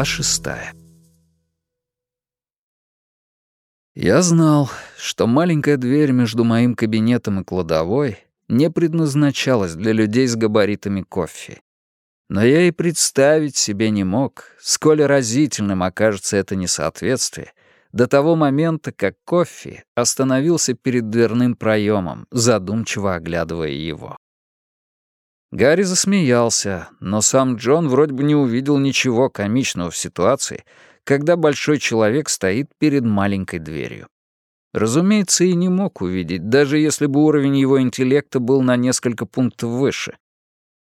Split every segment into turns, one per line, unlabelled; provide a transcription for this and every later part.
Глава шестая. Я знал, что маленькая дверь между моим кабинетом и кладовой не предназначалась для людей с габаритами кофе. Но я и представить себе не мог, сколь разительным окажется это несоответствие, до того момента, как кофе остановился перед дверным проемом, задумчиво оглядывая его. Гарри засмеялся, но сам Джон вроде бы не увидел ничего комичного в ситуации, когда большой человек стоит перед маленькой дверью. Разумеется, и не мог увидеть, даже если бы уровень его интеллекта был на несколько пунктов выше.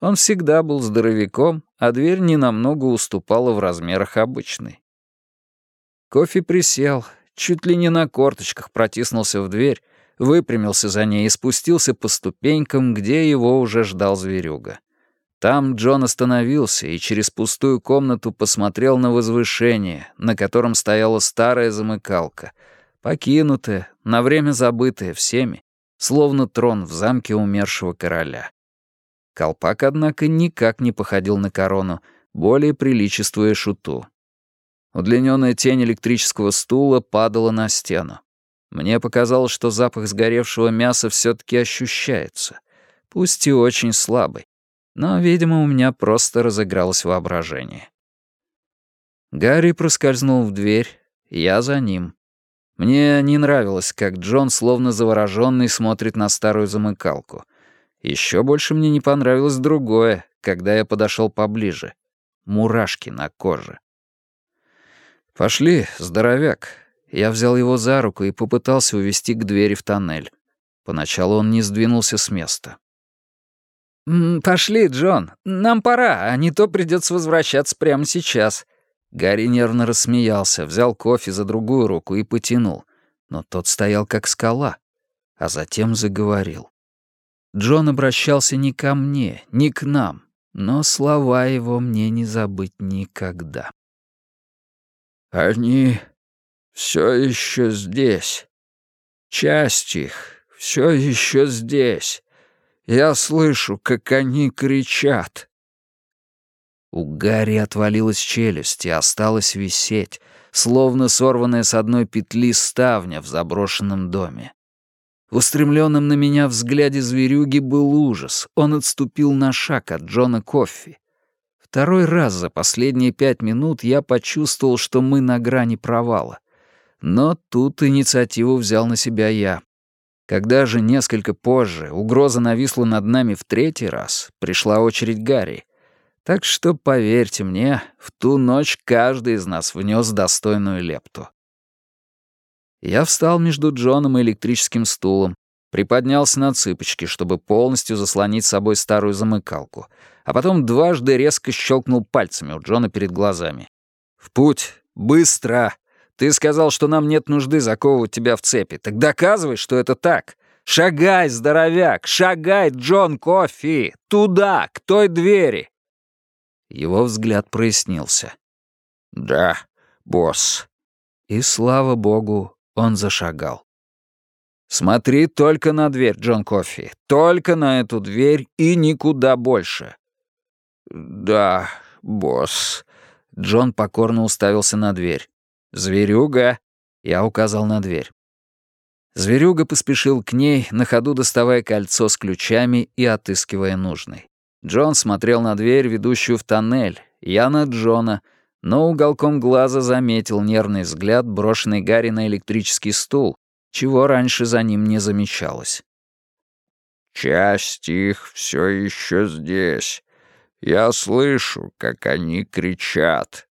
Он всегда был здоровяком, а дверь ненамного уступала в размерах обычной. Кофе присел, чуть ли не на корточках протиснулся в дверь, выпрямился за ней и спустился по ступенькам, где его уже ждал зверюга. Там Джон остановился и через пустую комнату посмотрел на возвышение, на котором стояла старая замыкалка, покинутая, на время забытая всеми, словно трон в замке умершего короля. Колпак, однако, никак не походил на корону, более приличествуя шуту. Удлиненная тень электрического стула падала на стену. Мне показалось, что запах сгоревшего мяса все-таки ощущается, пусть и очень слабый, но, видимо, у меня просто разыгралось воображение. Гарри проскользнул в дверь, я за ним. Мне не нравилось, как Джон, словно завороженный, смотрит на старую замыкалку. Еще больше мне не понравилось другое, когда я подошел поближе. Мурашки на коже. «Пошли, здоровяк», я взял его за руку и попытался увести к двери в тоннель. Поначалу он не сдвинулся с места.
«Пошли, Джон, нам пора, а не то придется возвращаться прямо сейчас».
Гарри нервно рассмеялся, взял кофе за другую руку и потянул. Но тот стоял как скала, а затем заговорил. Джон обращался не ко мне, не к нам, но слова его мне не забыть никогда.
«Они все еще здесь. Часть их все еще здесь. Я слышу, как они кричат.
У Гарри отвалилась челюсть и осталась висеть, словно сорванная с одной петли ставня в заброшенном доме. В устремленном на меня взгляде зверюги был ужас. Он отступил на шаг от Джона Коффи. Второй раз за последние пять минут я почувствовал, что мы на грани провала. Но тут инициативу взял на себя я. Когда же несколько позже угроза нависла над нами в третий раз, пришла очередь Гарри. Так что, поверьте мне, в ту ночь каждый из нас внес достойную лепту. Я встал между Джоном и электрическим стулом, приподнялся на цыпочки, чтобы полностью заслонить собой старую замыкалку, а потом дважды резко щелкнул пальцами у Джона перед глазами. «В путь! Быстро!» Ты сказал, что нам нет нужды заковывать тебя в цепи. Так доказывай, что это так. Шагай, здоровяк, шагай, Джон Кофи, туда, к той двери. Его взгляд прояснился.
Да, босс.
И слава богу, он зашагал. Смотри только на дверь, Джон Кофи, только на эту дверь и никуда больше.
Да, босс.
Джон покорно уставился на дверь. «Зверюга!» — я указал на дверь. Зверюга поспешил к ней, на ходу доставая кольцо с ключами и отыскивая нужный. Джон смотрел на дверь, ведущую в тоннель, я на Джона, но уголком глаза заметил нервный взгляд, брошенный Гарри на электрический стул, чего раньше за ним не замечалось.
«Часть их все еще здесь. Я слышу, как они кричат»,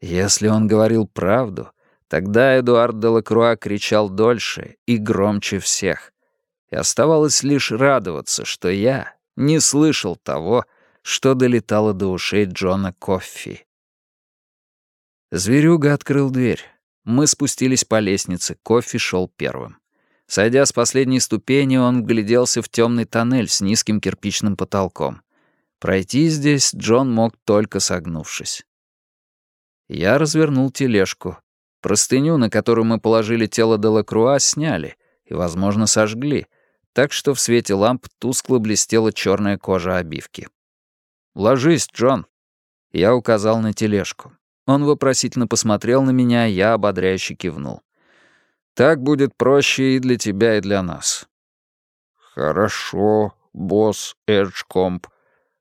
если он говорил правду, тогда Эдуард де Лакруа кричал дольше и громче всех. И оставалось лишь радоваться, что я не слышал того, что долетало до ушей Джона Коффи. Зверюга открыл дверь. Мы спустились по лестнице, Коффи шел первым. Сойдя с последней ступени, он вгляделся в темный тоннель с низким кирпичным потолком. Пройти здесь Джон мог только согнувшись. Я развернул тележку. Простыню, на которую мы положили тело Делакруа, сняли и, возможно, сожгли, так что в свете ламп тускло блестела черная кожа обивки. «Ложись, Джон». Я указал на тележку. Он вопросительно посмотрел на меня, я ободряюще кивнул. «Так будет проще и для тебя, и для нас».
«Хорошо, босс Эджкомп».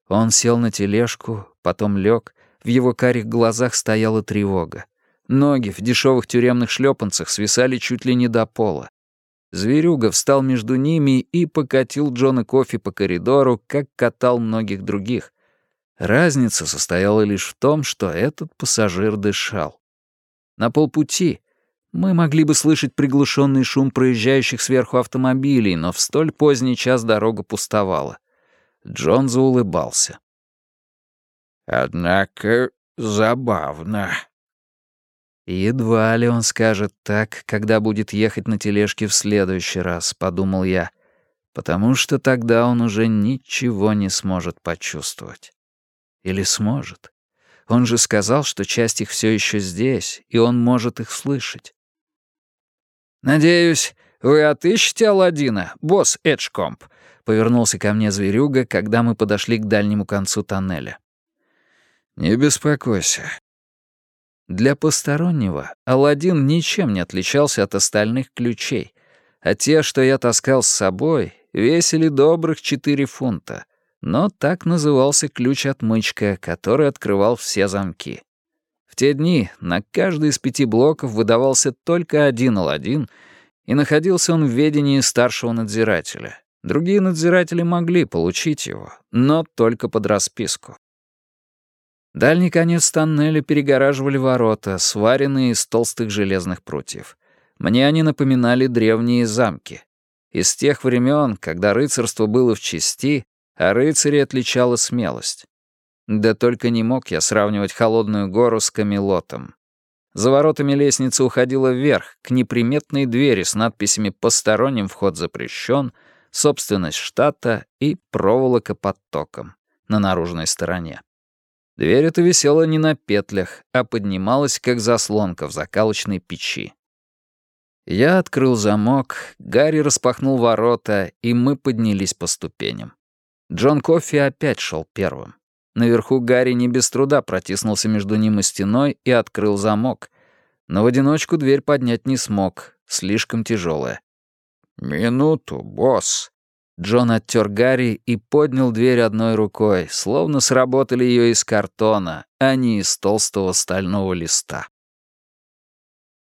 Он сел на тележку, потом лег. В его карих глазах стояла тревога. Ноги в дешевых тюремных шлепанцах свисали чуть ли не до пола. Зверюга встал между ними и покатил Джона Кофи по коридору, как катал многих других. Разница состояла лишь в том, что этот пассажир дышал. На полпути мы могли бы слышать приглушенный шум проезжающих сверху автомобилей, но в столь поздний час дорога пустовала. Джон заулыбался.
«Однако забавно»,
«Едва ли он скажет так, когда будет ехать на тележке в следующий раз», — подумал я, «потому что тогда он уже ничего не сможет почувствовать. Или сможет? Он же сказал, что часть их все еще здесь, и он может их слышать».
«Надеюсь, вы отыщете Аладдина, босс Эджкомп», — повернулся ко мне зверюга, когда мы подошли к дальнему концу тоннеля.
«Не беспокойся, для постороннего Аладдин ничем не отличался от остальных ключей, а те, что я таскал с собой, весили добрых 4 фунта, но так назывался ключ-отмычка, который открывал все замки. В те дни на каждый из пяти блоков выдавался только один Аладдин, и находился он в ведении старшего надзирателя. Другие надзиратели могли получить его, но только под расписку. Дальний конец тоннеля перегораживали ворота, сваренные из толстых железных прутьев. Мне они напоминали древние замки. Из тех времен, когда рыцарство было в чести, а рыцари отличала смелость. Да только не мог я сравнивать холодную гору с Камелотом. За воротами лестница уходила вверх, к неприметной двери с надписями «Посторонним вход запрещен», «Собственность штата» и «Проволока под током» на наружной стороне. Дверь эта висела не на петлях, а поднималась, как заслонка в закалочной печи. Я открыл замок, Гарри распахнул ворота, и мы поднялись по ступеням. Джон Кофи опять шел первым. Наверху Гарри не без труда протиснулся между ним и стеной и открыл замок. Но в одиночку дверь поднять не смог, слишком тяжелая.
«Минуту, босс»,
Джон оттер Гарри и поднял дверь одной рукой, словно сработали ее из картона, а не из толстого стального листа.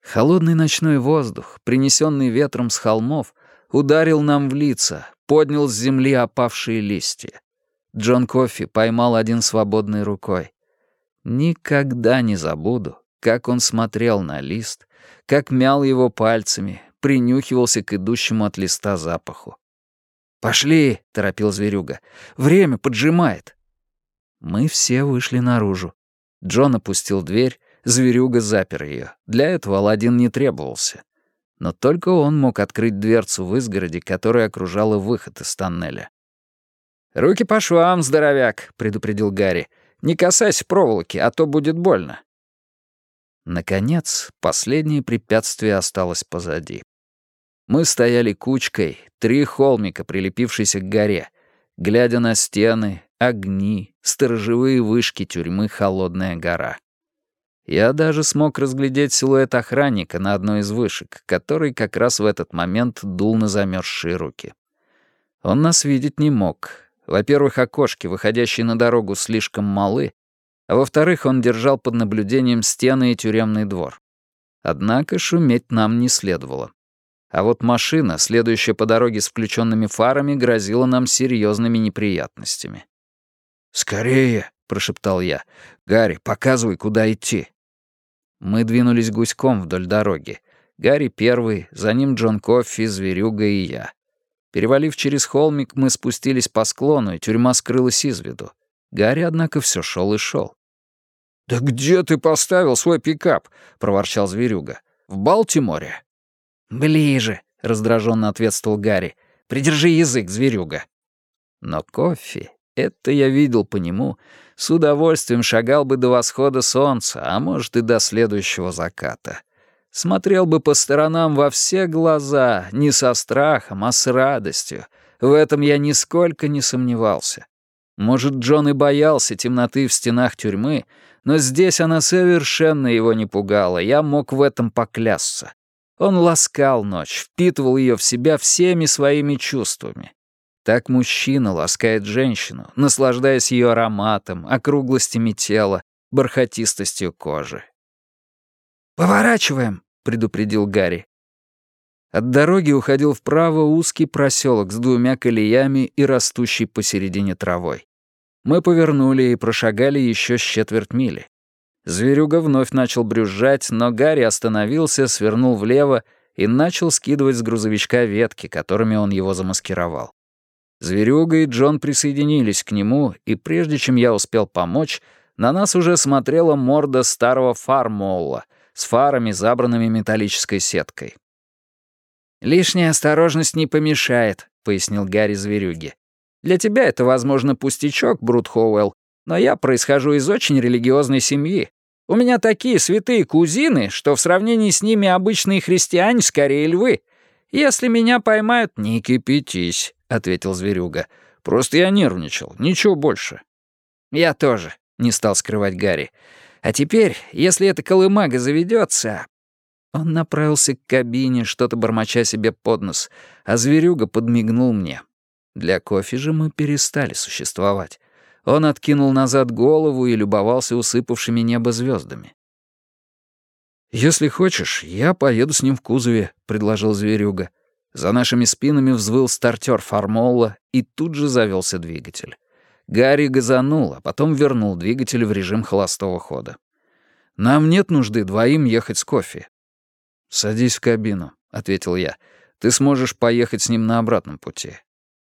Холодный ночной воздух, принесенный ветром с холмов, ударил нам в лица, поднял с земли опавшие листья. Джон Кофи поймал один свободной рукой. Никогда не забуду, как он смотрел на лист, как мял его пальцами, принюхивался к идущему от листа запаху. «Пошли!» — торопил зверюга. «Время поджимает!» Мы все вышли наружу. Джон опустил дверь, зверюга запер ее. Для этого Аладдин не требовался. Но только он мог открыть дверцу в изгороди, которая окружала выход из тоннеля.
«Руки по швам, здоровяк!» — предупредил Гарри. «Не касайся проволоки, а то будет больно».
Наконец, последнее препятствие осталось позади. Мы стояли кучкой, три холмика, прилепившиеся к горе, глядя на стены, огни, сторожевые вышки тюрьмы «Холодная гора». Я даже смог разглядеть силуэт охранника на одной из вышек, который как раз в этот момент дул на замерзшие руки. Он нас видеть не мог. Во-первых, окошки, выходящие на дорогу, слишком малы, а во-вторых, он держал под наблюдением стены и тюремный двор. Однако шуметь нам не следовало. А вот машина, следующая по дороге с включенными фарами, грозила нам серьезными неприятностями.
«Скорее!» — прошептал я. «Гарри, показывай, куда идти».
Мы двинулись гуськом вдоль дороги. Гарри первый, за ним Джон Коффи, Зверюга и я. Перевалив через холмик, мы спустились по склону, и тюрьма скрылась из виду. Гарри, однако, все шел и шел.
«Да где ты поставил свой пикап?» — проворчал Зверюга. «В Балтиморе?»
«Ближе», — раздраженно ответствовал Гарри. «Придержи язык, зверюга». Но кофе, это я видел по нему, с удовольствием шагал бы до восхода солнца, а может и до следующего заката. Смотрел бы по сторонам во все глаза, не со страхом, а с радостью. В этом я нисколько не сомневался. Может, Джон и боялся темноты в стенах тюрьмы, но здесь она совершенно его не пугала, я мог в этом поклясться. Он ласкал ночь, впитывал ее в себя всеми своими чувствами. Так мужчина ласкает женщину, наслаждаясь ее ароматом, округлостями тела, бархатистостью кожи. «Поворачиваем», — предупредил Гарри. От дороги уходил вправо узкий проселок с двумя колеями и растущей посередине травой. Мы повернули и прошагали еще с четверть мили. Зверюга вновь начал брюзжать, но Гарри остановился, свернул влево и начал скидывать с грузовичка ветки, которыми он его замаскировал. Зверюга и Джон присоединились к нему, и прежде чем я успел помочь, на нас уже смотрела морда старого фармолла с фарами, забранными металлической сеткой. «Лишняя осторожность не помешает», — пояснил Гарри зверюге. «Для тебя это, возможно, пустячок, Брут Хоуэлл, но я происхожу из очень религиозной семьи. У меня такие святые кузины, что в сравнении с ними обычные христиане скорее львы. Если меня поймают, не кипятись», — ответил зверюга. «Просто я нервничал, ничего больше». «Я тоже», — не стал скрывать Гарри. «А теперь, если эта колымага заведется, он направился к кабине, что-то бормоча себе под нос, а зверюга подмигнул мне. Для кофе же мы перестали существовать. Он откинул назад голову и любовался усыпавшими небо звездами. «Если хочешь, я поеду с ним в кузове», — предложил зверюга. За нашими спинами взвыл стартер Формолла, и тут же завелся двигатель. Гарри газанул, а потом вернул двигатель в режим холостого хода. «Нам нет нужды двоим ехать с кофе. «Садись в кабину», — ответил я. «Ты сможешь поехать с ним на обратном пути.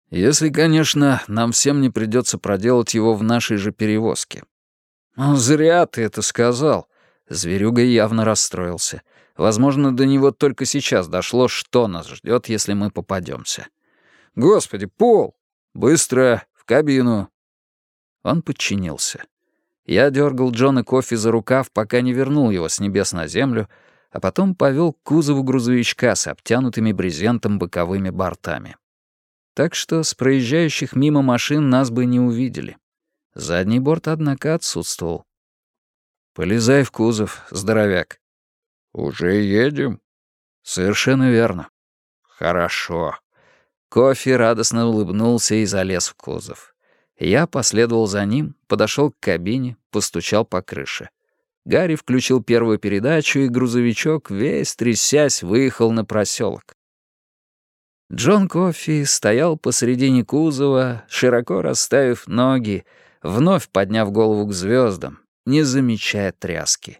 Если, конечно, нам всем не придется проделать его в нашей же перевозке». «Ну, зря ты это сказал». Зверюга явно расстроился. Возможно, до него только сейчас дошло, что нас ждет, если мы попадемся. «Господи, Пол! Быстро! В кабину!» Он подчинился. Я дергал Джона Кофи за рукав, пока не вернул его с небес на землю, а потом повел к кузову грузовичка с обтянутыми брезентом боковыми бортами. Так что с проезжающих мимо машин нас бы не увидели. Задний борт, однако, отсутствовал. «Полезай в кузов, здоровяк».
«Уже едем?»
«Совершенно верно».
«Хорошо».
Кофе радостно улыбнулся и залез в кузов. Я последовал за ним, подошел к кабине, постучал по крыше. Гарри включил первую передачу, и грузовичок, весь трясясь, выехал на проселок. Джон Кофи стоял посредине кузова, широко расставив ноги, вновь подняв голову к звездам, не замечая тряски.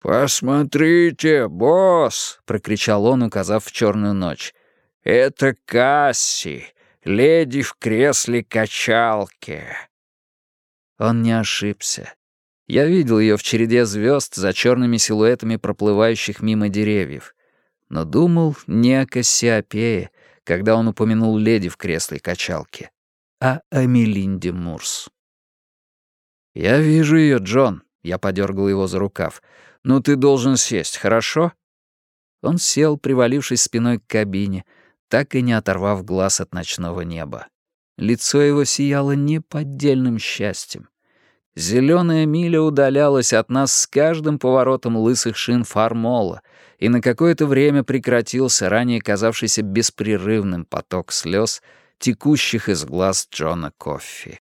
«Посмотрите, босс!» — прокричал он, указав в черную ночь. «Это Касси, леди в кресле качалки».
Он не ошибся. Я видел ее в череде звезд за черными силуэтами проплывающих мимо деревьев. Но думал не о Кассиопее, когда он упомянул леди в кресле качалки, а о Мелинде Мурс. «Я вижу ее, Джон», — я подергал его за рукав. «Ну ты должен сесть, хорошо?» Он сел, привалившись спиной к кабине, так и не оторвав глаз от ночного неба. Лицо его сияло неподдельным счастьем. Зеленая миля удалялась от нас с каждым поворотом лысых шин фармола, и на какое-то время прекратился ранее казавшийся беспрерывным поток слез, текущих из глаз Джона Коффи.